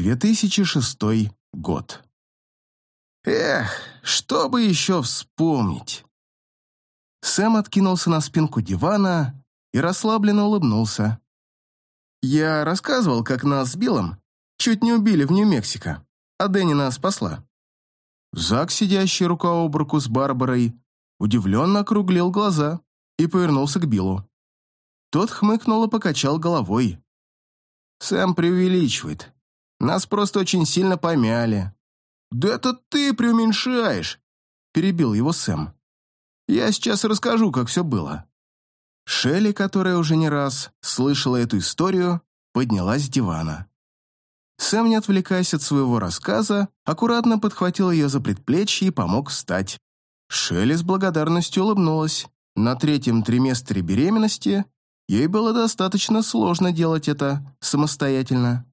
2006 год. Эх, что бы еще вспомнить? Сэм откинулся на спинку дивана и расслабленно улыбнулся. Я рассказывал, как нас с Биллом чуть не убили в Нью-Мексико, а Дэнни нас спасла. Зак, сидящий рука об руку с Барбарой, удивленно округлил глаза и повернулся к Биллу. Тот хмыкнул и покачал головой. Сэм преувеличивает. Нас просто очень сильно помяли». «Да это ты преуменьшаешь!» – перебил его Сэм. «Я сейчас расскажу, как все было». Шелли, которая уже не раз слышала эту историю, поднялась с дивана. Сэм, не отвлекаясь от своего рассказа, аккуратно подхватил ее за предплечье и помог встать. Шелли с благодарностью улыбнулась. На третьем триместре беременности ей было достаточно сложно делать это самостоятельно.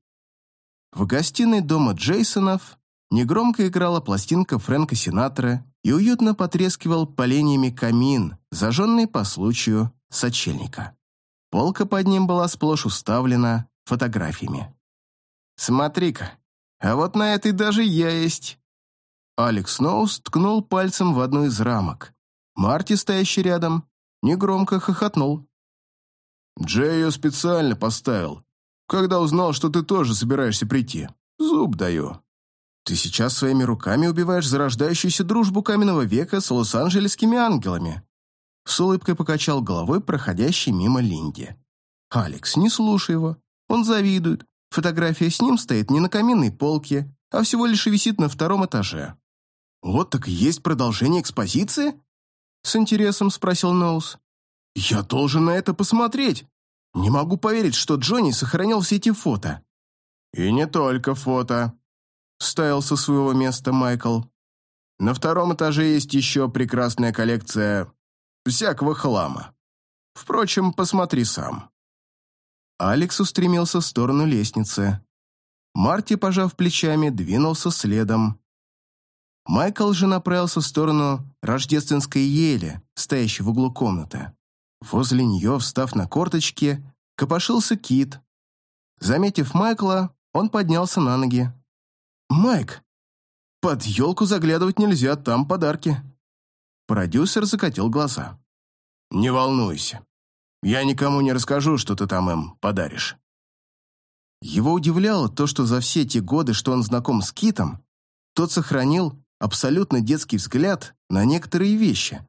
В гостиной дома Джейсонов негромко играла пластинка Фрэнка Синатра и уютно потрескивал поленьями камин, зажженный по случаю сочельника. Полка под ним была сплошь уставлена фотографиями. «Смотри-ка, а вот на этой даже я есть!» Алекс Сноус ткнул пальцем в одну из рамок. Марти, стоящий рядом, негромко хохотнул. «Джей ее специально поставил, когда узнал, что ты тоже собираешься прийти. Зуб даю. Ты сейчас своими руками убиваешь зарождающуюся дружбу каменного века с лос-анджелесскими ангелами. С улыбкой покачал головой проходящий мимо Линди. «Алекс, не слушай его. Он завидует. Фотография с ним стоит не на каминной полке, а всего лишь висит на втором этаже». «Вот так и есть продолжение экспозиции?» С интересом спросил Ноус. «Я должен на это посмотреть. Не могу поверить, что Джонни сохранил все эти фото. И не только фото. Ставил со своего места Майкл. На втором этаже есть еще прекрасная коллекция всякого хлама. Впрочем, посмотри сам. Алекс устремился в сторону лестницы. Марти, пожав плечами, двинулся следом. Майкл же направился в сторону рождественской ели, стоящей в углу комнаты. Возле нее, встав на корточки, копошился кит. Заметив Майкла, он поднялся на ноги. «Майк, под елку заглядывать нельзя, там подарки». Продюсер закатил глаза. «Не волнуйся. Я никому не расскажу, что ты там им подаришь». Его удивляло то, что за все те годы, что он знаком с Китом, тот сохранил абсолютно детский взгляд на некоторые вещи.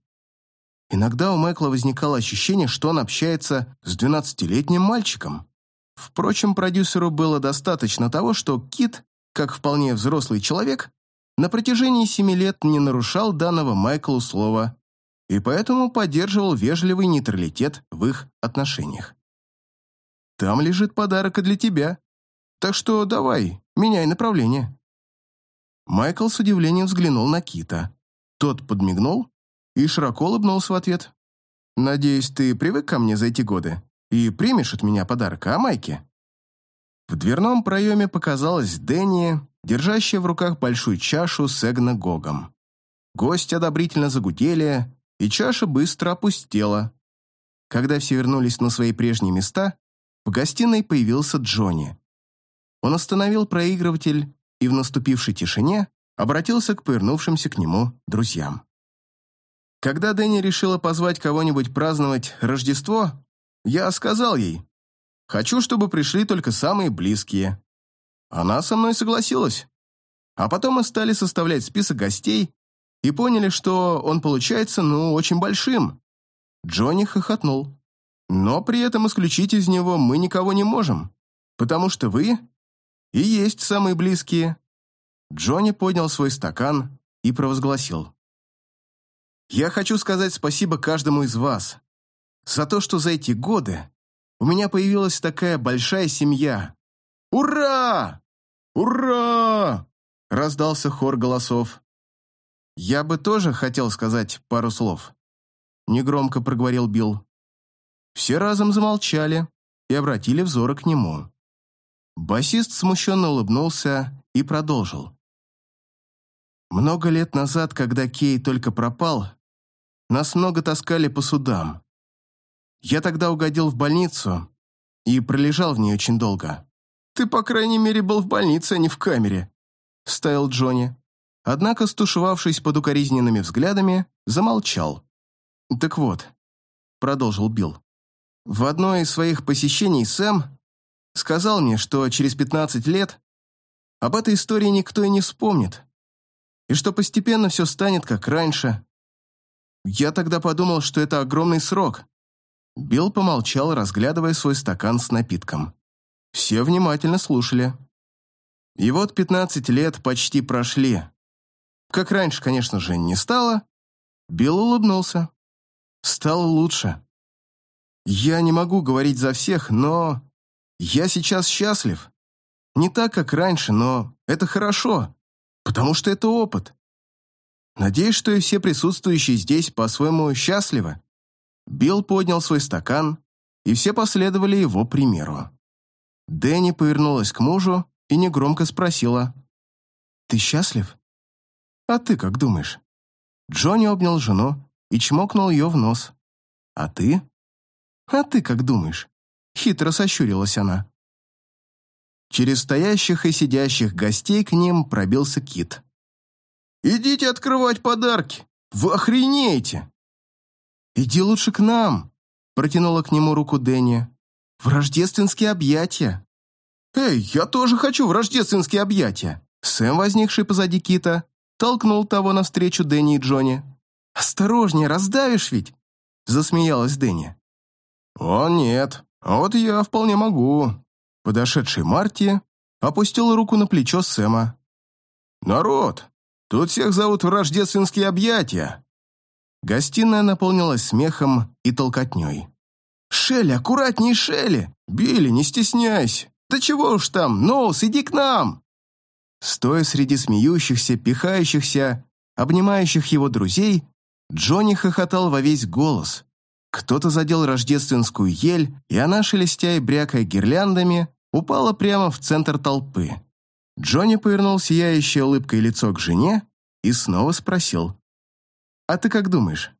Иногда у Майкла возникало ощущение, что он общается с двенадцатилетним мальчиком. Впрочем, продюсеру было достаточно того, что Кит, как вполне взрослый человек, на протяжении семи лет не нарушал данного Майклу слова и поэтому поддерживал вежливый нейтралитет в их отношениях. «Там лежит подарок и для тебя, так что давай, меняй направление». Майкл с удивлением взглянул на Кита. Тот подмигнул и широко улыбнулся в ответ. «Надеюсь, ты привык ко мне за эти годы и примешь от меня подарок, а, Майки?» В дверном проеме показалась Дэнни, держащая в руках большую чашу с эгногогом. Гости одобрительно загудели, и чаша быстро опустела. Когда все вернулись на свои прежние места, в гостиной появился Джонни. Он остановил проигрыватель и в наступившей тишине обратился к повернувшимся к нему друзьям. Когда Дэнни решила позвать кого-нибудь праздновать Рождество, я сказал ей, «Хочу, чтобы пришли только самые близкие». Она со мной согласилась. А потом мы стали составлять список гостей и поняли, что он получается, ну, очень большим. Джонни хохотнул. Но при этом исключить из него мы никого не можем, потому что вы и есть самые близкие. Джонни поднял свой стакан и провозгласил. Я хочу сказать спасибо каждому из вас за то, что за эти годы у меня появилась такая большая семья. Ура! Ура! Раздался хор голосов. Я бы тоже хотел сказать пару слов. Негромко проговорил Билл. Все разом замолчали и обратили взоры к нему. Басист смущенно улыбнулся и продолжил. Много лет назад, когда Кей только пропал, нас много таскали по судам. Я тогда угодил в больницу и пролежал в ней очень долго. «Ты, по крайней мере, был в больнице, а не в камере», — вставил Джонни. Однако, стушевавшись под укоризненными взглядами, замолчал. «Так вот», — продолжил Билл, — «в одно из своих посещений Сэм сказал мне, что через 15 лет об этой истории никто и не вспомнит, и что постепенно все станет как раньше. Я тогда подумал, что это огромный срок». Билл помолчал, разглядывая свой стакан с напитком. Все внимательно слушали. И вот 15 лет почти прошли. Как раньше, конечно же, не стало. Билл улыбнулся. Стало лучше. Я не могу говорить за всех, но я сейчас счастлив. Не так, как раньше, но это хорошо, потому что это опыт. Надеюсь, что и все присутствующие здесь по-своему счастливы. Билл поднял свой стакан, и все последовали его примеру. Дэнни повернулась к мужу и негромко спросила. «Ты счастлив?» «А ты как думаешь?» Джонни обнял жену и чмокнул ее в нос. «А ты?» «А ты как думаешь?» Хитро сощурилась она. Через стоящих и сидящих гостей к ним пробился Кит. «Идите открывать подарки! Вы охренеете!» «Иди лучше к нам!» протянула к нему руку Дэнни. «В рождественские объятия!» «Эй, я тоже хочу в рождественские объятия!» Сэм, возникший позади Кита, толкнул того навстречу Дэнни и Джонни. «Осторожнее, раздавишь ведь!» Засмеялась Дэнни. «О, нет, а вот я вполне могу». Подошедший Марти опустил руку на плечо Сэма. «Народ, тут всех зовут в рождественские объятия!» Гостиная наполнилась смехом и толкотней. «Шелли, аккуратней, Шелли! Билли, не стесняйся! Да чего уж там, Ноус, иди к нам!» Стоя среди смеющихся, пихающихся, обнимающих его друзей, Джонни хохотал во весь голос. Кто-то задел рождественскую ель, и она, шелестя и брякая гирляндами, упала прямо в центр толпы. Джонни повернул сияющее улыбкой лицо к жене и снова спросил. «А ты как думаешь,